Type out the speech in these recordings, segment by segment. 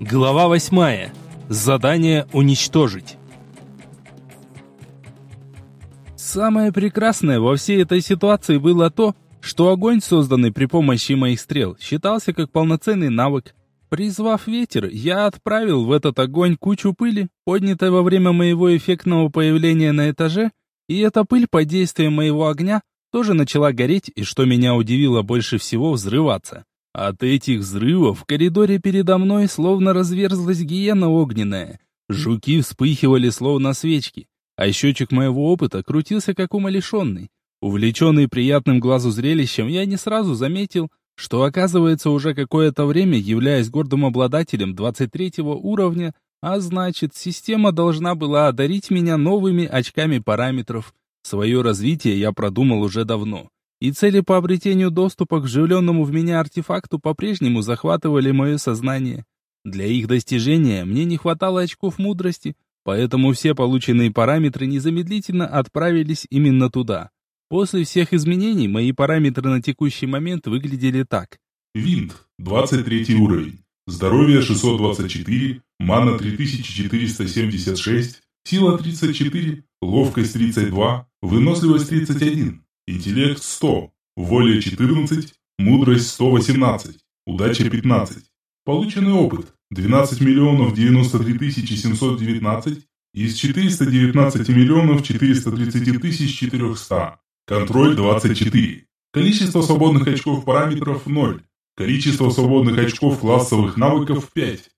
Глава восьмая. Задание уничтожить. Самое прекрасное во всей этой ситуации было то, что огонь, созданный при помощи моих стрел, считался как полноценный навык. Призвав ветер, я отправил в этот огонь кучу пыли, поднятой во время моего эффектного появления на этаже, и эта пыль под действием моего огня тоже начала гореть и, что меня удивило больше всего, взрываться. От этих взрывов в коридоре передо мной словно разверзлась гиена огненная. Жуки вспыхивали словно свечки, а счетчик моего опыта крутился как умалишенный. Увлеченный приятным глазу зрелищем, я не сразу заметил, что оказывается уже какое-то время являясь гордым обладателем 23 уровня, а значит, система должна была одарить меня новыми очками параметров. Свое развитие я продумал уже давно. И цели по обретению доступа к вживленному в меня артефакту по-прежнему захватывали мое сознание. Для их достижения мне не хватало очков мудрости, поэтому все полученные параметры незамедлительно отправились именно туда. После всех изменений мои параметры на текущий момент выглядели так. Винт, 23 уровень. Здоровье 624, мана 3476, сила 34, ловкость 32, выносливость 31, интеллект 100, воля 14, мудрость 118, удача 15. Полученный опыт 12 миллионов 93 тысячи 719 из 419 миллионов 430 тысяч 400. Контроль 24. Количество свободных очков параметров 0. Количество свободных очков классовых навыков 5.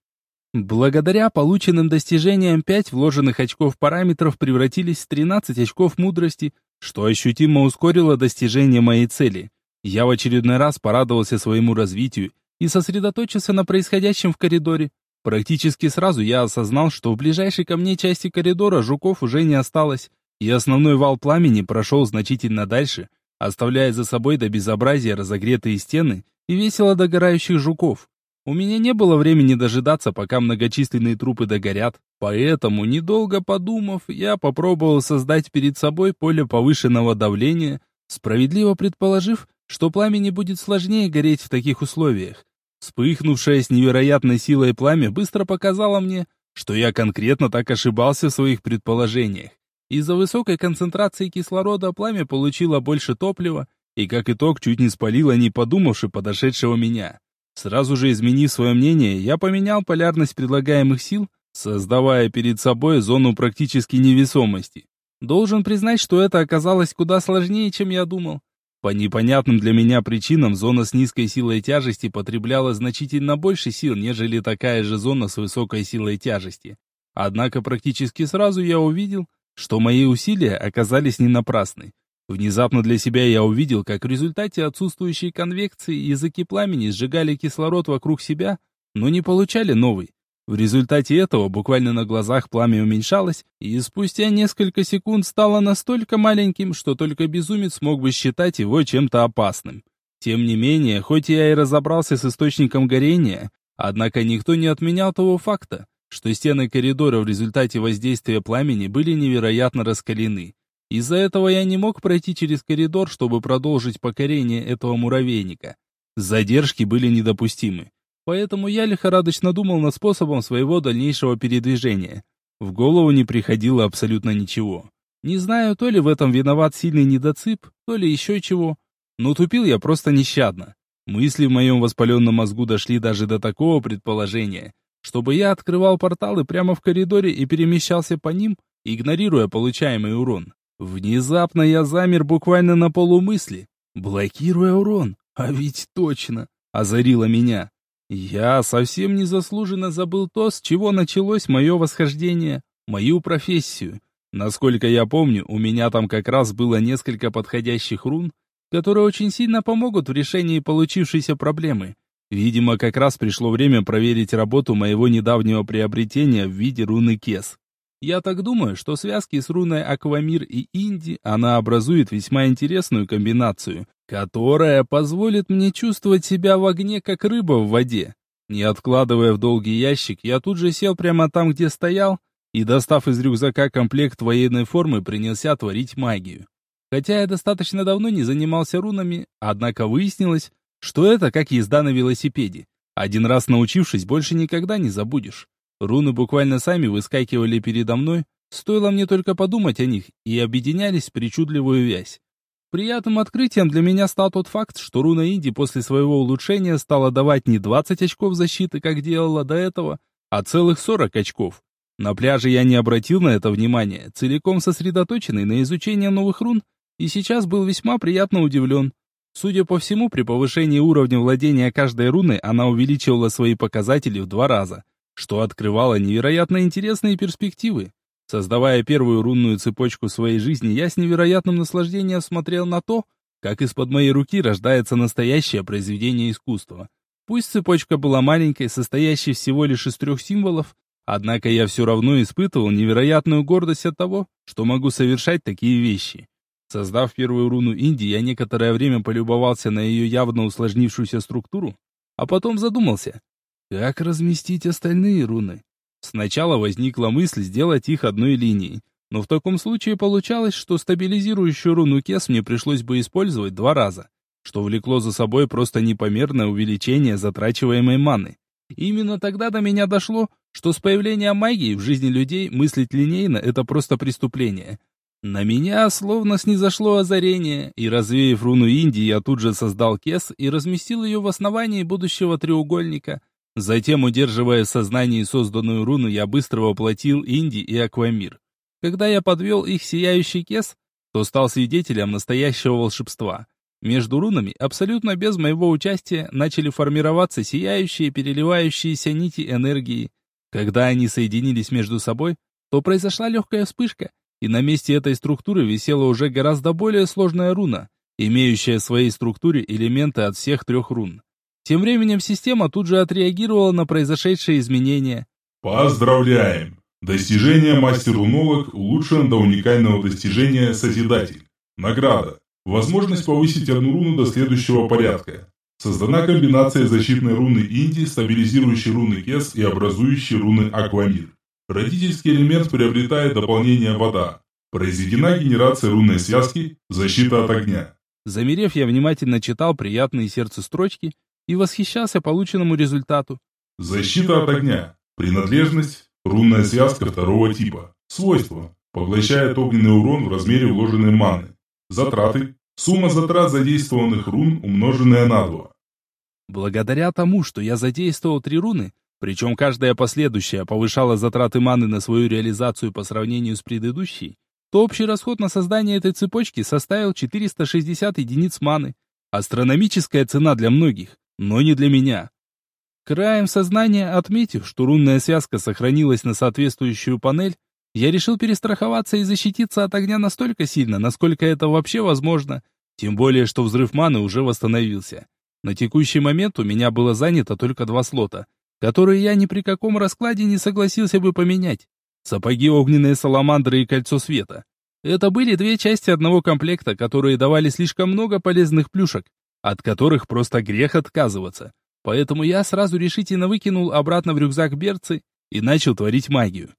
Благодаря полученным достижениям 5 вложенных очков параметров превратились в 13 очков мудрости, что ощутимо ускорило достижение моей цели. Я в очередной раз порадовался своему развитию и сосредоточился на происходящем в коридоре. Практически сразу я осознал, что в ближайшей ко мне части коридора жуков уже не осталось, и основной вал пламени прошел значительно дальше, оставляя за собой до безобразия разогретые стены и весело догорающих жуков. У меня не было времени дожидаться, пока многочисленные трупы догорят, поэтому, недолго подумав, я попробовал создать перед собой поле повышенного давления, справедливо предположив, что пламени будет сложнее гореть в таких условиях. Вспыхнувшее с невероятной силой пламя быстро показало мне, что я конкретно так ошибался в своих предположениях. Из-за высокой концентрации кислорода пламя получило больше топлива и, как итог, чуть не спалило, не подумавши подошедшего меня. Сразу же изменив свое мнение, я поменял полярность предлагаемых сил, создавая перед собой зону практически невесомости. Должен признать, что это оказалось куда сложнее, чем я думал. По непонятным для меня причинам зона с низкой силой тяжести потребляла значительно больше сил, нежели такая же зона с высокой силой тяжести. Однако практически сразу я увидел, что мои усилия оказались не напрасны. Внезапно для себя я увидел, как в результате отсутствующей конвекции языки пламени сжигали кислород вокруг себя, но не получали новый. В результате этого буквально на глазах пламя уменьшалось, и спустя несколько секунд стало настолько маленьким, что только безумец мог бы считать его чем-то опасным. Тем не менее, хоть я и разобрался с источником горения, однако никто не отменял того факта, что стены коридора в результате воздействия пламени были невероятно раскалены. Из-за этого я не мог пройти через коридор, чтобы продолжить покорение этого муравейника. Задержки были недопустимы. Поэтому я лихорадочно думал над способом своего дальнейшего передвижения. В голову не приходило абсолютно ничего. Не знаю, то ли в этом виноват сильный недоцып, то ли еще чего. Но тупил я просто нещадно. Мысли в моем воспаленном мозгу дошли даже до такого предположения, чтобы я открывал порталы прямо в коридоре и перемещался по ним, игнорируя получаемый урон. Внезапно я замер буквально на полумысли, блокируя урон. А ведь точно, озарило меня. Я совсем незаслуженно забыл то, с чего началось мое восхождение, мою профессию. Насколько я помню, у меня там как раз было несколько подходящих рун, которые очень сильно помогут в решении получившейся проблемы. Видимо, как раз пришло время проверить работу моего недавнего приобретения в виде руны Кес. Я так думаю, что связки с руной Аквамир и Инди она образует весьма интересную комбинацию, которая позволит мне чувствовать себя в огне, как рыба в воде. Не откладывая в долгий ящик, я тут же сел прямо там, где стоял, и, достав из рюкзака комплект военной формы, принялся творить магию. Хотя я достаточно давно не занимался рунами, однако выяснилось, что это как езда на велосипеде. Один раз научившись, больше никогда не забудешь. Руны буквально сами выскакивали передо мной, стоило мне только подумать о них, и объединялись в причудливую вязь. Приятным открытием для меня стал тот факт, что руна Инди после своего улучшения стала давать не 20 очков защиты, как делала до этого, а целых 40 очков. На пляже я не обратил на это внимания, целиком сосредоточенный на изучении новых рун, и сейчас был весьма приятно удивлен. Судя по всему, при повышении уровня владения каждой руны она увеличивала свои показатели в два раза, что открывало невероятно интересные перспективы. Создавая первую рунную цепочку своей жизни, я с невероятным наслаждением смотрел на то, как из-под моей руки рождается настоящее произведение искусства. Пусть цепочка была маленькой, состоящей всего лишь из трех символов, Однако я все равно испытывал невероятную гордость от того, что могу совершать такие вещи. Создав первую руну Индии, я некоторое время полюбовался на ее явно усложнившуюся структуру, а потом задумался, как разместить остальные руны. Сначала возникла мысль сделать их одной линией, но в таком случае получалось, что стабилизирующую руну Кес мне пришлось бы использовать два раза, что влекло за собой просто непомерное увеличение затрачиваемой маны. Именно тогда до меня дошло, что с появлением магии в жизни людей мыслить линейно – это просто преступление. На меня словно снизошло озарение, и развеяв руну Индии, я тут же создал кес и разместил ее в основании будущего треугольника. Затем, удерживая в сознании созданную руну, я быстро воплотил Инди и Аквамир. Когда я подвел их сияющий кес, то стал свидетелем настоящего волшебства. Между рунами, абсолютно без моего участия, начали формироваться сияющие, переливающиеся нити энергии. Когда они соединились между собой, то произошла легкая вспышка, и на месте этой структуры висела уже гораздо более сложная руна, имеющая в своей структуре элементы от всех трех рун. Тем временем система тут же отреагировала на произошедшие изменения. Поздравляем! Достижение мастер-рунолог улучшено до уникального достижения Созидатель. Награда. Возможность повысить одну руну до следующего порядка. Создана комбинация защитной руны Инди, стабилизирующей руны Кес и образующей руны Аквамир. Родительский элемент приобретает дополнение вода. Произведена генерация рунной связки «Защита от огня». Замерев, я внимательно читал приятные сердцу строчки и восхищался полученному результату. Защита от огня. Принадлежность – рунная связка второго типа. Свойство – поглощает огненный урон в размере вложенной маны. Затраты. Сумма затрат задействованных рун, умноженная на 2. Благодаря тому, что я задействовал три руны, причем каждая последующая повышала затраты маны на свою реализацию по сравнению с предыдущей, то общий расход на создание этой цепочки составил 460 единиц маны. Астрономическая цена для многих, но не для меня. Краем сознания, отметив, что рунная связка сохранилась на соответствующую панель, я решил перестраховаться и защититься от огня настолько сильно, насколько это вообще возможно. Тем более, что взрыв маны уже восстановился. На текущий момент у меня было занято только два слота, которые я ни при каком раскладе не согласился бы поменять. Сапоги огненные саламандры и кольцо света. Это были две части одного комплекта, которые давали слишком много полезных плюшек, от которых просто грех отказываться. Поэтому я сразу решительно выкинул обратно в рюкзак берцы и начал творить магию.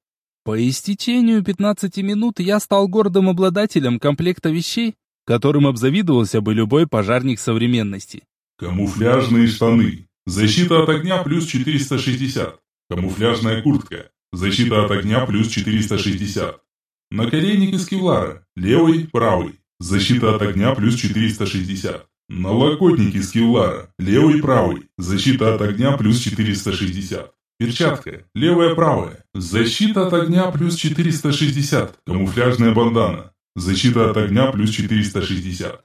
По истечению 15 минут я стал гордым обладателем комплекта вещей, которым обзавидовался бы любой пожарник современности. Камуфляжные штаны. Защита от огня плюс 460. Камуфляжная куртка. Защита от огня плюс 460. Наколенник из кевлара. Левый, правый. Защита от огня плюс 460. Налокотник из кевлара. Левый, правый. Защита от огня плюс 460. Перчатка. Левая-правая. Защита от огня плюс 460. Камуфляжная бандана. Защита от огня плюс 460.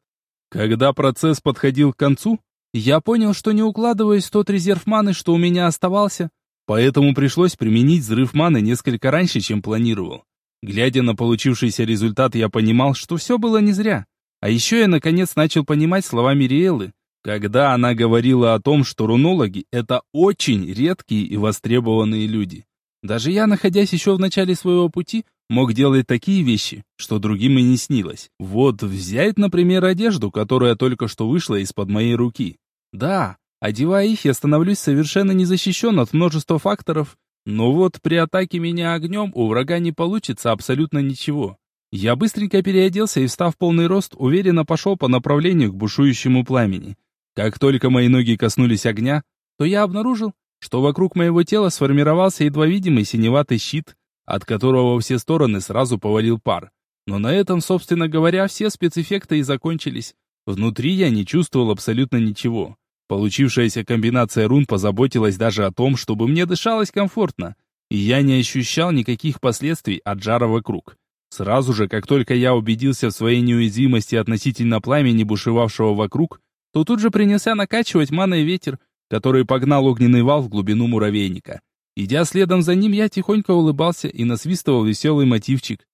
Когда процесс подходил к концу, я понял, что не укладываюсь в тот резерв маны, что у меня оставался, поэтому пришлось применить взрыв маны несколько раньше, чем планировал. Глядя на получившийся результат, я понимал, что все было не зря. А еще я наконец начал понимать слова Мириэлы, когда она говорила о том, что рунологи — это очень редкие и востребованные люди. Даже я, находясь еще в начале своего пути, мог делать такие вещи, что другим и не снилось. Вот взять, например, одежду, которая только что вышла из-под моей руки. Да, одевая их, я становлюсь совершенно незащищен от множества факторов, но вот при атаке меня огнем у врага не получится абсолютно ничего. Я быстренько переоделся и, встав в полный рост, уверенно пошел по направлению к бушующему пламени. Как только мои ноги коснулись огня, то я обнаружил, что вокруг моего тела сформировался едва видимый синеватый щит, от которого во все стороны сразу повалил пар. Но на этом, собственно говоря, все спецэффекты и закончились. Внутри я не чувствовал абсолютно ничего. Получившаяся комбинация рун позаботилась даже о том, чтобы мне дышалось комфортно, и я не ощущал никаких последствий от жара вокруг. Сразу же, как только я убедился в своей неуязвимости относительно пламени, бушевавшего вокруг, то тут же принялся накачивать маной ветер, который погнал огненный вал в глубину муравейника. Идя следом за ним, я тихонько улыбался и насвистывал веселый мотивчик.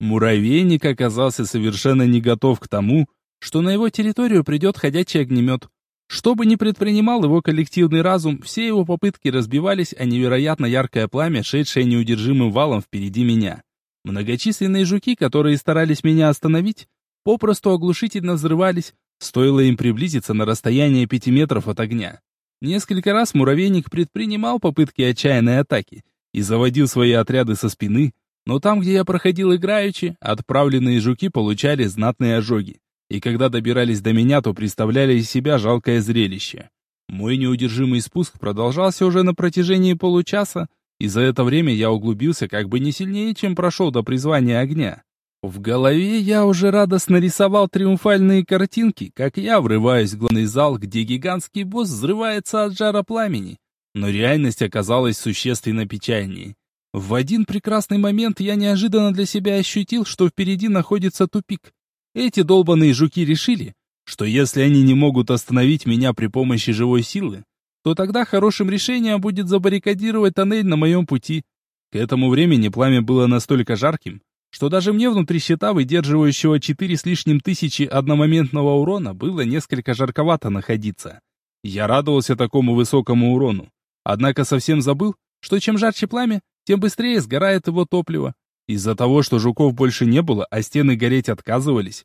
Муравейник оказался совершенно не готов к тому, что на его территорию придет ходячий огнемет. Что бы ни предпринимал его коллективный разум, все его попытки разбивались о невероятно яркое пламя, шедшее неудержимым валом впереди меня. Многочисленные жуки, которые старались меня остановить, попросту оглушительно взрывались, стоило им приблизиться на расстояние пяти метров от огня. Несколько раз муравейник предпринимал попытки отчаянной атаки и заводил свои отряды со спины, но там, где я проходил играючи, отправленные жуки получали знатные ожоги, и когда добирались до меня, то представляли из себя жалкое зрелище. Мой неудержимый спуск продолжался уже на протяжении получаса, и за это время я углубился как бы не сильнее, чем прошел до призвания огня. В голове я уже радостно рисовал триумфальные картинки, как я врываюсь в главный зал, где гигантский босс взрывается от жара пламени. Но реальность оказалась существенно печальнее. В один прекрасный момент я неожиданно для себя ощутил, что впереди находится тупик. Эти долбаные жуки решили, что если они не могут остановить меня при помощи живой силы, то тогда хорошим решением будет забаррикадировать тоннель на моем пути. К этому времени пламя было настолько жарким, что даже мне внутри щита, выдерживающего четыре с лишним тысячи одномоментного урона, было несколько жарковато находиться. Я радовался такому высокому урону, однако совсем забыл, что чем жарче пламя, тем быстрее сгорает его топливо. Из-за того, что жуков больше не было, а стены гореть отказывались,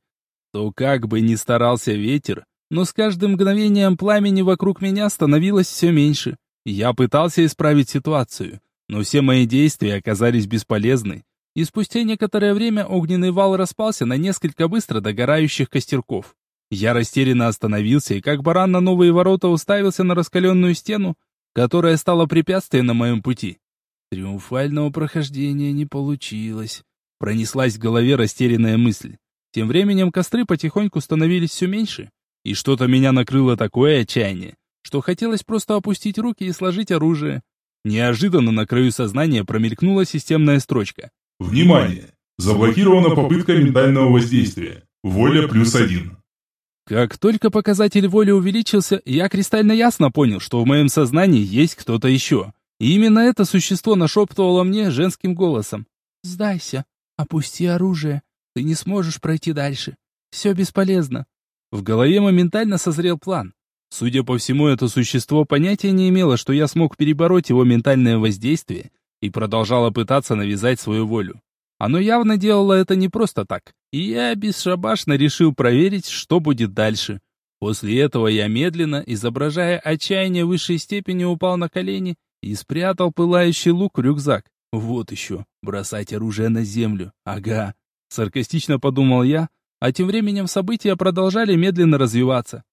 то как бы ни старался ветер, но с каждым мгновением пламени вокруг меня становилось все меньше. Я пытался исправить ситуацию, но все мои действия оказались бесполезны, и спустя некоторое время огненный вал распался на несколько быстро догорающих костерков. Я растерянно остановился и как баран на новые ворота уставился на раскаленную стену, которая стала препятствием на моем пути. Триумфального прохождения не получилось. Пронеслась в голове растерянная мысль. Тем временем костры потихоньку становились все меньше, и что-то меня накрыло такое отчаяние, что хотелось просто опустить руки и сложить оружие. Неожиданно на краю сознания промелькнула системная строчка. Внимание! Заблокирована попытка ментального воздействия. Воля плюс один. Как только показатель воли увеличился, я кристально ясно понял, что в моем сознании есть кто-то еще. И именно это существо нашептывало мне женским голосом. «Сдайся, опусти оружие, ты не сможешь пройти дальше. Все бесполезно». В голове моментально созрел план. Судя по всему, это существо понятия не имело, что я смог перебороть его ментальное воздействие и продолжала пытаться навязать свою волю. Оно явно делало это не просто так, и я бесшабашно решил проверить, что будет дальше. После этого я медленно, изображая отчаяние высшей степени, упал на колени и спрятал пылающий лук в рюкзак. Вот еще, бросать оружие на землю, ага. Саркастично подумал я, а тем временем события продолжали медленно развиваться.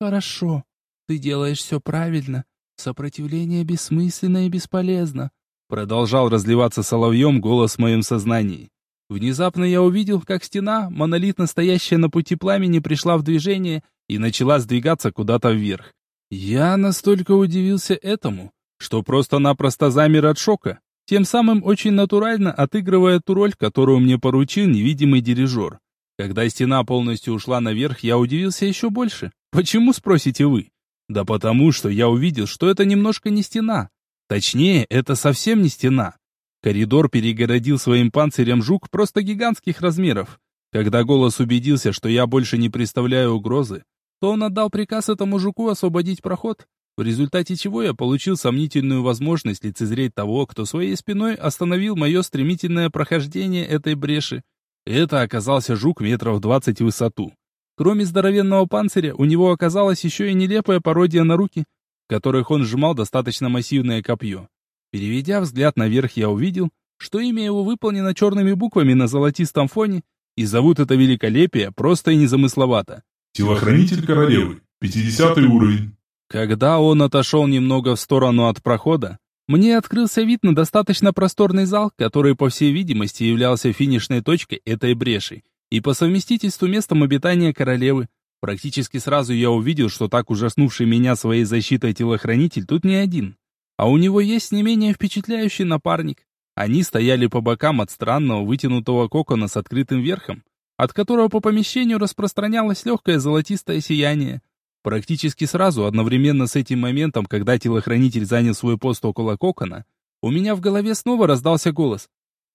«Хорошо, ты делаешь все правильно. Сопротивление бессмысленно и бесполезно. Продолжал разливаться соловьем голос в моем сознании. Внезапно я увидел, как стена, монолитно стоящая на пути пламени, пришла в движение и начала сдвигаться куда-то вверх. Я настолько удивился этому, что просто-напросто замер от шока, тем самым очень натурально отыгрывая ту роль, которую мне поручил невидимый дирижер. Когда стена полностью ушла наверх, я удивился еще больше. Почему, спросите вы? Да потому, что я увидел, что это немножко не стена, Точнее, это совсем не стена. Коридор перегородил своим панцирем жук просто гигантских размеров. Когда голос убедился, что я больше не представляю угрозы, то он отдал приказ этому жуку освободить проход, в результате чего я получил сомнительную возможность лицезреть того, кто своей спиной остановил мое стремительное прохождение этой бреши. Это оказался жук метров двадцать в высоту. Кроме здоровенного панциря, у него оказалась еще и нелепая пародия на руки, которых он сжимал достаточно массивное копье. Переведя взгляд наверх, я увидел, что имя его выполнено черными буквами на золотистом фоне, и зовут это великолепие просто и незамысловато. Телохранитель королевы, 50 уровень. Когда он отошел немного в сторону от прохода, мне открылся вид на достаточно просторный зал, который, по всей видимости, являлся финишной точкой этой бреши и по совместительству местом обитания королевы. Практически сразу я увидел, что так ужаснувший меня своей защитой телохранитель тут не один. А у него есть не менее впечатляющий напарник. Они стояли по бокам от странного вытянутого кокона с открытым верхом, от которого по помещению распространялось легкое золотистое сияние. Практически сразу, одновременно с этим моментом, когда телохранитель занял свой пост около кокона, у меня в голове снова раздался голос.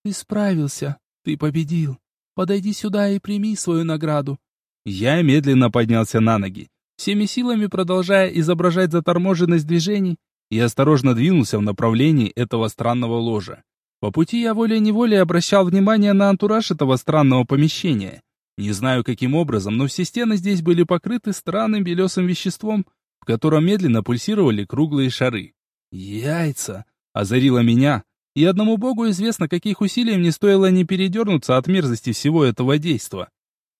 «Ты справился, ты победил. Подойди сюда и прими свою награду». Я медленно поднялся на ноги, всеми силами продолжая изображать заторможенность движений, и осторожно двинулся в направлении этого странного ложа. По пути я волей-неволей обращал внимание на антураж этого странного помещения. Не знаю каким образом, но все стены здесь были покрыты странным белесым веществом, в котором медленно пульсировали круглые шары. «Яйца!» — озарило меня, и одному богу известно, каких усилий мне стоило не передернуться от мерзости всего этого действа.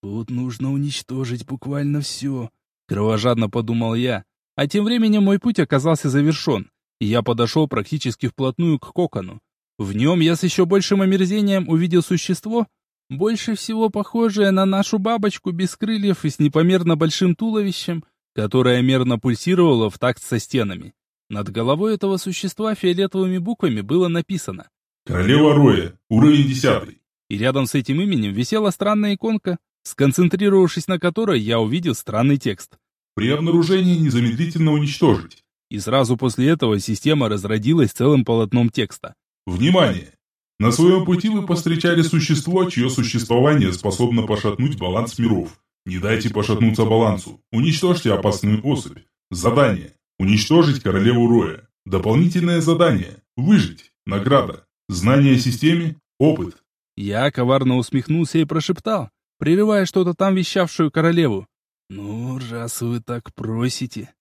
«Тут нужно уничтожить буквально все», — кровожадно подумал я, а тем временем мой путь оказался завершен, и я подошел практически вплотную к кокону. В нем я с еще большим омерзением увидел существо, больше всего похожее на нашу бабочку без крыльев и с непомерно большим туловищем, которое мерно пульсировало в такт со стенами. Над головой этого существа фиолетовыми буквами было написано «Королева Роя, уровень десятый». И рядом с этим именем висела странная иконка, сконцентрировавшись на которой я увидел странный текст. «При обнаружении незамедлительно уничтожить». И сразу после этого система разродилась целым полотном текста. Внимание! На своем пути вы повстречали существо, чье существование способно пошатнуть баланс миров. Не дайте пошатнуться балансу. Уничтожьте опасную особь. Задание. Уничтожить королеву Роя. Дополнительное задание. Выжить. Награда. Знание системе. Опыт. Я коварно усмехнулся и прошептал, прерывая что-то там вещавшую королеву. «Ну, раз вы так просите...»